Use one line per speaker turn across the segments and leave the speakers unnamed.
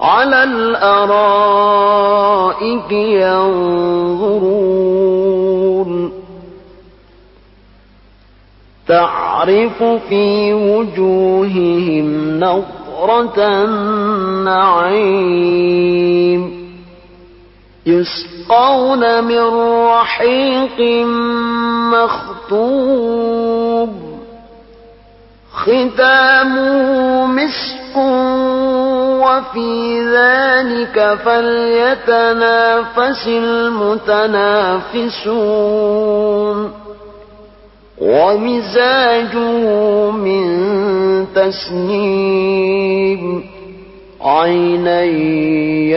على الأرائك ينظرون تعرف في وجوههم نظرة النعيم يسقون من رحيق مختوم ختامه مسك وفي ذلك فليتنافس المتنافسون. ومزاجه من تسنيم. عينا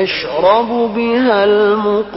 يشرب بها المقربون.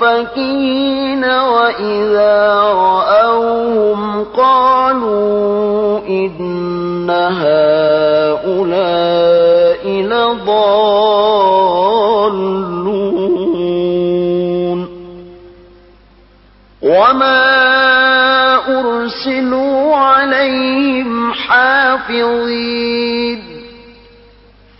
فكين وإذا رأوهم قالوا إن هؤلاء لضالون وما أرسلوا عليهم حافظين